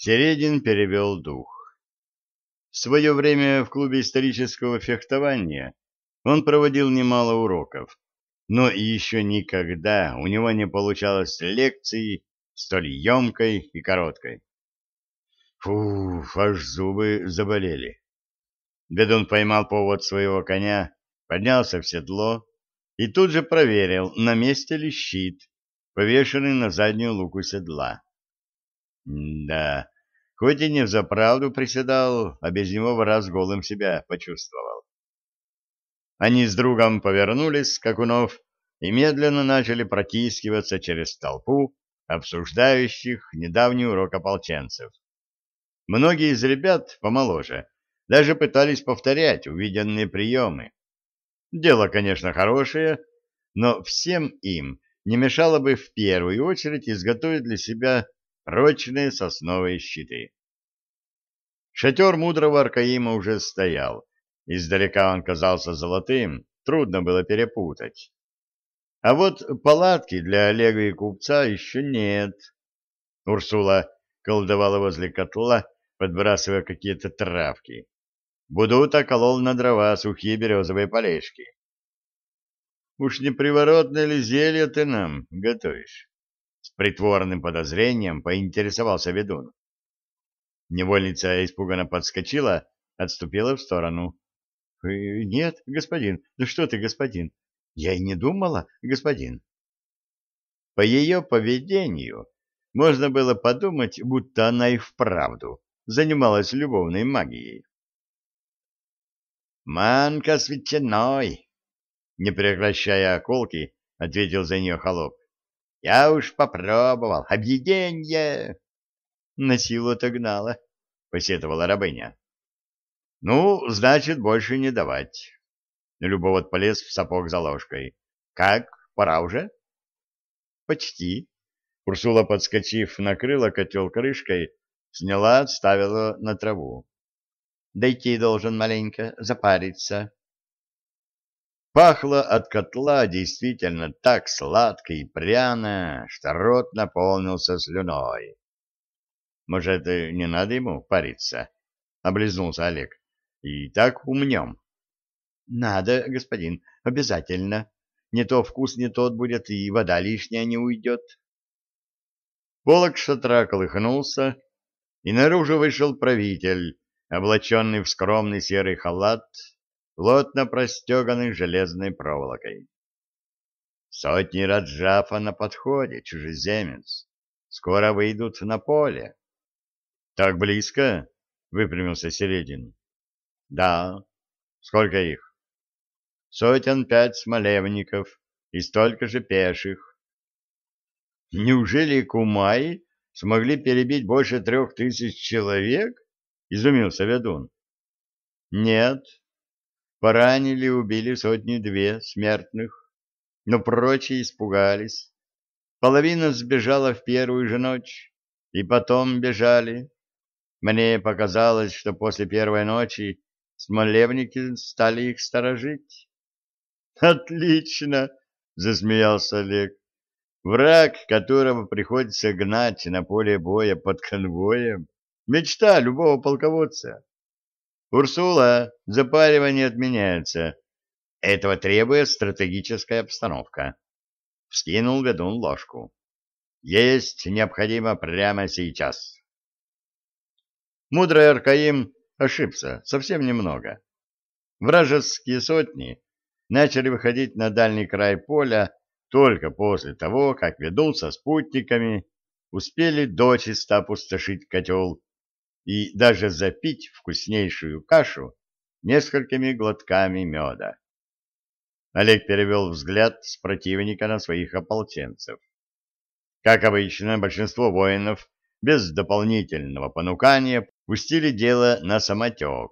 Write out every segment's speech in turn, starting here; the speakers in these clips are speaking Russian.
Середин перевел дух. В свое время в клубе исторического фехтования он проводил немало уроков, но еще никогда у него не получалось лекции столь емкой и короткой. Фу, аж зубы заболели. Бедун поймал повод своего коня, поднялся в седло и тут же проверил, на месте ли щит, повешенный на заднюю луку седла. Да, хоть и не взаправду приседал, а без него в раз голым себя почувствовал. Они с другом повернулись Какунов и медленно начали протискиваться через толпу обсуждающих недавний урок ополченцев. Многие из ребят помоложе даже пытались повторять увиденные приемы. Дело, конечно, хорошее, но всем им не мешало бы в первую очередь изготовить для себя прочные сосновые щиты. Шатер мудрого Аркаима уже стоял. Издалека он казался золотым, трудно было перепутать. А вот палатки для Олега и купца еще нет. Урсула колдовала возле котла, подбрасывая какие-то травки. Будут околол на дрова сухие березовые полежки. Уж не приворотное ли зелье ты нам готовишь? Притворным подозрением поинтересовался ведун. Невольница испуганно подскочила, отступила в сторону. — Нет, господин, ну что ты, господин? Я и не думала, господин. По ее поведению можно было подумать, будто она и вправду занималась любовной магией. «Манка с ветчиной!» Не прекращая околки, ответил за нее холоп. «Я уж попробовал. Объеденье!» «На силу отогнала», — посетовала рабыня. «Ну, значит, больше не давать». Любовод полез в сапог за ложкой. «Как, пора уже?» «Почти». Урсула, подскочив, накрыла котел крышкой Сняла, отставила на траву. Дойти должен маленько, запариться. Пахло от котла действительно так сладко и пряно, что рот наполнился слюной. Может, не надо ему париться? — облизнулся Олег. — И так умнем. — Надо, господин, обязательно. Не то вкус не тот будет, и вода лишняя не уйдет. Полок шатра колыхнулся, и наружу вышел правитель, облаченный в скромный серый халат, плотно простеганный железной проволокой. Сотни раджафа на подходе, чужеземец. Скоро выйдут на поле. — Так близко? — выпрямился Середин. — Да. Сколько их? — Сотен пять смолевников и столько же пеших. — Неужели Кумай смогли перебить больше трех тысяч человек? — изумился ведун. — Нет. Поранили убили сотни-две смертных, но прочие испугались. Половина сбежала в первую же ночь, и потом бежали. Мне показалось, что после первой ночи смолевники стали их сторожить. — Отлично! — засмеялся Олег. Враг, которого приходится гнать на поле боя под конвоем, мечта любого полководца. Урсула, запаривание отменяется. Этого требует стратегическая обстановка. Вскинул ведун ложку. Есть необходимо прямо сейчас. Мудрый Аркаим ошибся совсем немного. Вражеские сотни начали выходить на дальний край поля только после того, как ведун со спутниками успели дочисто опустошить котел и даже запить вкуснейшую кашу несколькими глотками меда. Олег перевел взгляд с противника на своих ополченцев. Как обычно, большинство воинов без дополнительного понукания пустили дело на самотек,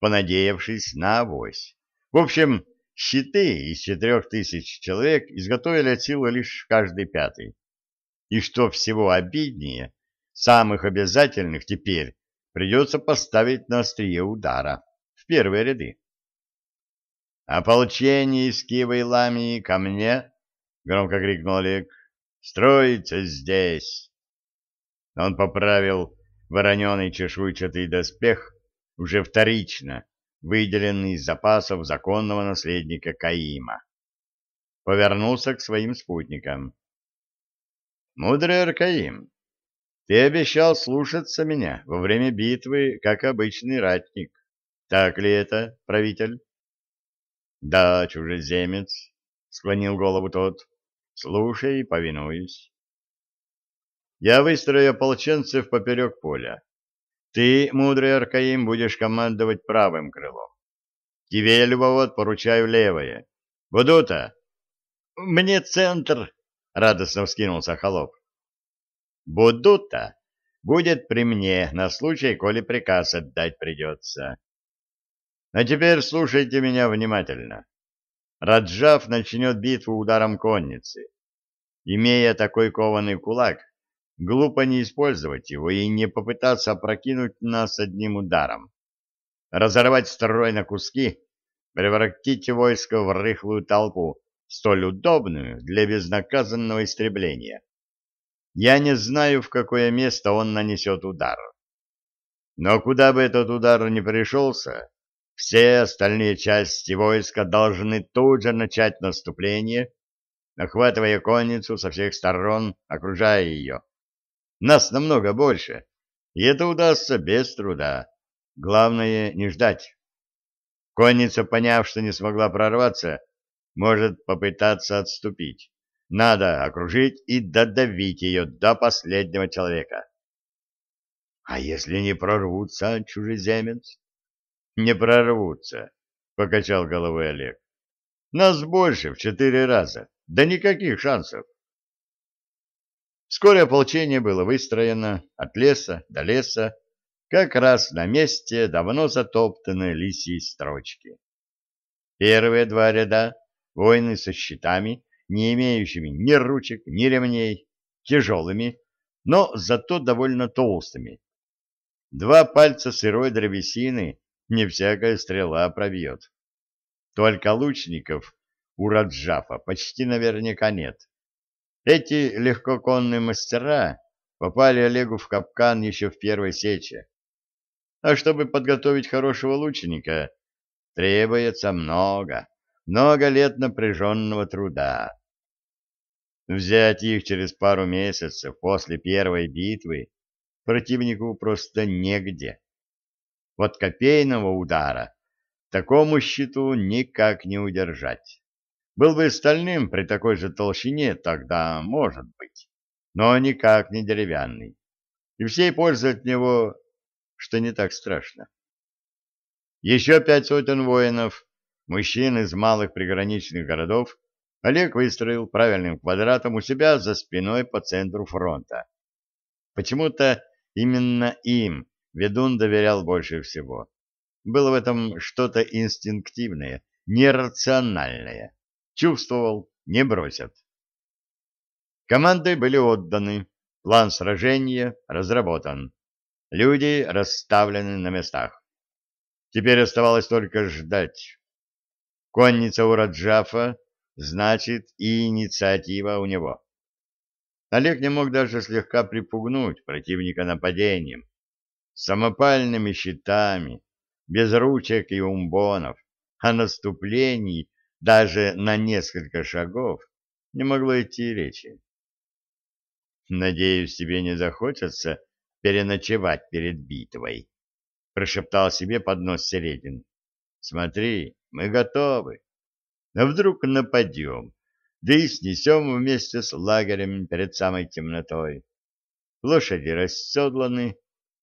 понадеявшись на авось. В общем, Щиты из четырех тысяч человек изготовили от силы лишь каждый пятый. И что всего обиднее, самых обязательных теперь придется поставить на острие удара, в первые ряды. «Ополчение из Киева и Ламии ко мне!» — громко крикнул Олег. «Строится здесь!» Он поправил вороненый чешуйчатый доспех уже вторично, выделенный из запасов законного наследника Каима. Повернулся к своим спутникам. «Мудрый Аркаим, ты обещал слушаться меня во время битвы, как обычный ратник. Так ли это, правитель?» «Да, чужеземец», — склонил голову тот, — «слушай и повинуюсь». «Я выстрою ополченцев поперек поля. Ты, мудрый Аркаим, будешь командовать правым крылом. Тебе, Любовод, поручаю левое. Будута!» «Мне центр!» — радостно вскинулся холоп. «Будута будет при мне на случай, коли приказ отдать придется. А теперь слушайте меня внимательно. Раджав начнет битву ударом конницы. Имея такой кованый кулак, глупо не использовать его и не попытаться опрокинуть нас одним ударом. Разорвать строй на куски, превратить войско в рыхлую толпу, столь удобную для безнаказанного истребления. Я не знаю, в какое место он нанесет удар. Но куда бы этот удар ни пришелся, все остальные части войска должны тут же начать наступление, охватывая конницу со всех сторон, окружая ее. Нас намного больше, и это удастся без труда. Главное — не ждать. Конница, поняв, что не смогла прорваться, может попытаться отступить. Надо окружить и додавить ее до последнего человека. — А если не прорвутся, чужеземец? — Не прорвутся, — покачал головой Олег. — Нас больше в четыре раза, да никаких шансов. Вскоре ополчение было выстроено от леса до леса, как раз на месте давно затоптанной лисьей строчки. Первые два ряда — воины со щитами, не имеющими ни ручек, ни ремней, тяжелыми, но зато довольно толстыми. Два пальца сырой древесины не всякая стрела пробьет. Только лучников у Раджафа почти наверняка нет. Эти легкоконные мастера попали Олегу в капкан еще в первой сече. А чтобы подготовить хорошего лучника, требуется много, много лет напряженного труда. Взять их через пару месяцев после первой битвы противнику просто негде. Вот копейного удара такому щиту никак не удержать. Был бы стальным при такой же толщине, тогда может быть, но никак не деревянный. И всей пользы от него, что не так страшно. Еще пять сотен воинов, мужчин из малых приграничных городов, Олег выстроил правильным квадратом у себя за спиной по центру фронта. Почему-то именно им ведун доверял больше всего. Было в этом что-то инстинктивное, нерациональное. Чувствовал, не бросят. Команды были отданы, план сражения разработан. Люди расставлены на местах. Теперь оставалось только ждать. Конница у Раджафа значит и инициатива у него. Олег не мог даже слегка припугнуть противника нападением. Самопальными щитами, без ручек и умбонов, о наступлении даже на несколько шагов не могло идти речи. «Надеюсь, тебе не захочется переночевать перед битвой», — прошептал себе под нос Середин. «Смотри, мы готовы. А вдруг нападем, да и снесем вместе с лагерем перед самой темнотой. Лошади расседланы,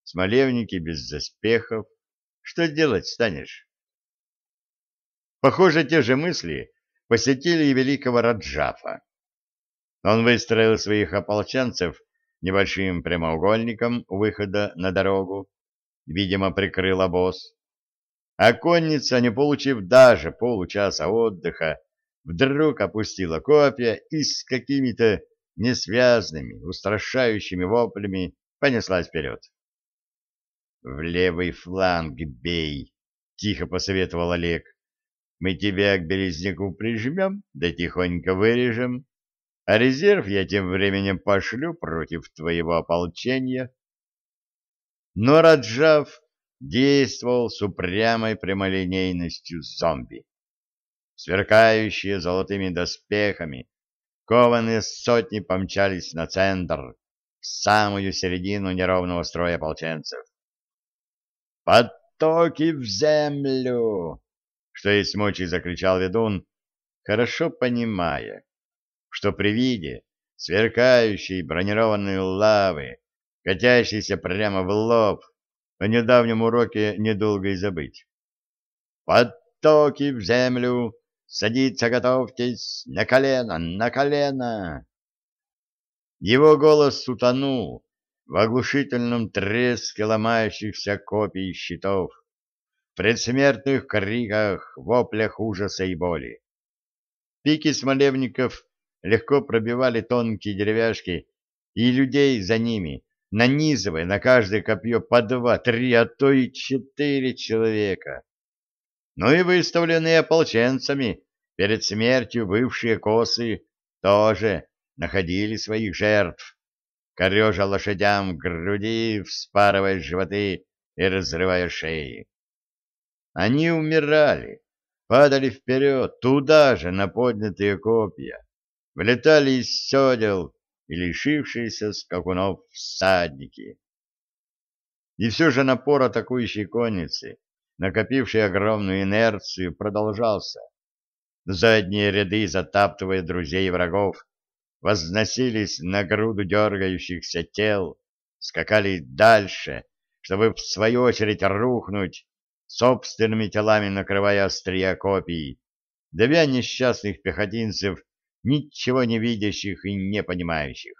смолевники без заспехов. Что делать станешь? Похоже, те же мысли посетили и великого Раджафа. Он выстроил своих ополченцев небольшим прямоугольником у выхода на дорогу, видимо, прикрыл обоз. А конница, не получив даже получаса отдыха, вдруг опустила копья и с какими-то несвязными, устрашающими воплями понеслась вперед. — В левый фланг бей, — тихо посоветовал Олег. — Мы тебя к березняку прижмем, да тихонько вырежем, а резерв я тем временем пошлю против твоего ополчения. Но Раджав действовал с упрямой прямолинейностью зомби. Сверкающие золотыми доспехами, кованые сотни помчались на центр, в самую середину неровного строя ополченцев. «Потоки в землю!» — что есть мочи закричал ведун, хорошо понимая, что при виде сверкающей бронированной лавы, катящейся прямо в лоб, о недавнем уроке недолго и забыть. «Потоки в землю! Садиться готовьтесь! На колено! На колено!» Его голос утонул в оглушительном треске ломающихся копий щитов, предсмертных криках, воплях ужаса и боли. Пики смолевников легко пробивали тонкие деревяшки, и людей за ними, нанизывая на каждое копье по два, три, а то и четыре человека. Ну и выставленные ополченцами перед смертью бывшие косы тоже находили своих жертв, корежа лошадям груди, вспарывая животы и разрывая шеи. Они умирали, падали вперед, туда же, на поднятые копья, влетали из седел и лишившиеся скакунов всадники. И все же напор атакующей конницы, накопившей огромную инерцию, продолжался. Задние ряды, затаптывая друзей и врагов, возносились на груду дергающихся тел, скакали дальше, чтобы в свою очередь рухнуть, собственными телами накрывая острия копий, давя несчастных пехотинцев, ничего не видящих и не понимающих.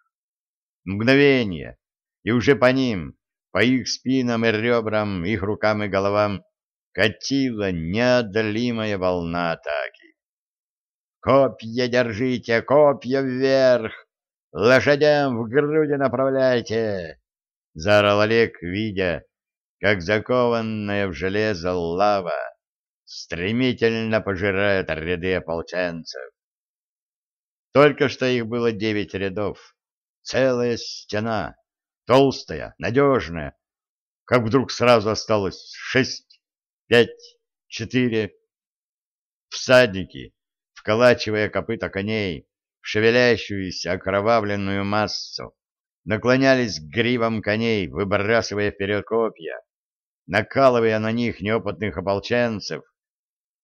Мгновение, и уже по ним, по их спинам и ребрам, их рукам и головам, катила неодолимая волна атаки. «Копья держите, копья вверх! Лошадям в груди направляйте!» — заорал Олег, видя, как закованная в железо лава стремительно пожирает ряды ополченцев. Только что их было девять рядов, целая стена, толстая, надежная, как вдруг сразу осталось шесть, пять, четыре. Всадники, вколачивая копыта коней шевелящуюся окровавленную массу, наклонялись к гривам коней, выбрасывая вперед копья накалывая на них неопытных ополченцев,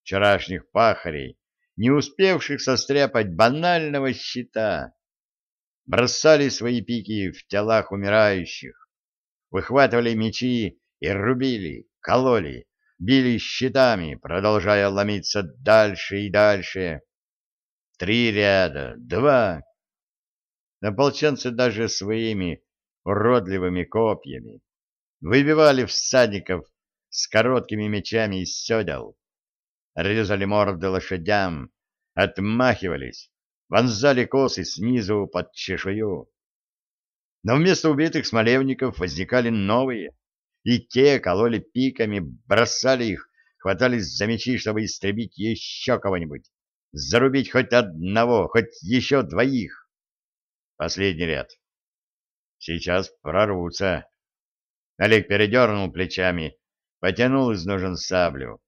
вчерашних пахарей, не успевших состряпать банального щита, бросали свои пики в телах умирающих, выхватывали мечи и рубили, кололи, били щитами, продолжая ломиться дальше и дальше. Три ряда, два. Ополченцы даже своими уродливыми копьями выбивали всадников с короткими мечами из седел, резали морды лошадям, отмахивались, вонзали косы снизу под чешую. Но вместо убитых смолевников возникали новые, и те кололи пиками, бросали их, хватались за мечи, чтобы истребить еще кого-нибудь, зарубить хоть одного, хоть еще двоих. Последний ряд. Сейчас прорвутся. Олег передернул плечами, потянул из ножен саблю,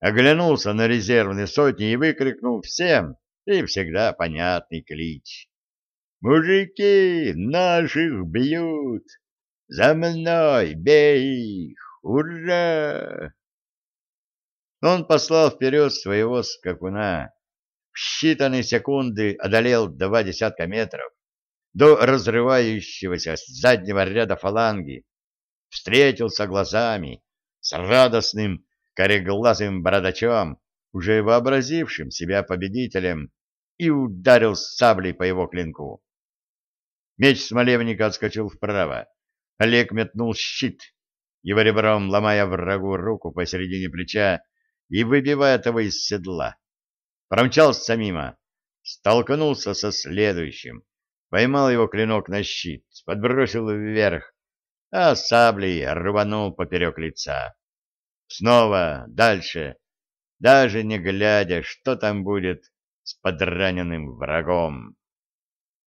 оглянулся на резервные сотни и выкрикнул всем и всегда понятный клич. «Мужики, наших бьют! За мной, бей их! Ура!» Он послал вперед своего скакуна. В считанные секунды одолел два десятка метров до разрывающегося с заднего ряда фаланги, встретился глазами с радостным кореглазым бородачом, уже вообразившим себя победителем, и ударил саблей по его клинку. Меч смолевника отскочил вправо. Олег метнул щит, его ребром ломая врагу руку посередине плеча и выбивая того из седла. Промчался мимо, столкнулся со следующим, поймал его клинок на щит, подбросил вверх, а саблей рванул поперек лица. Снова, дальше, даже не глядя, что там будет с подраненным врагом.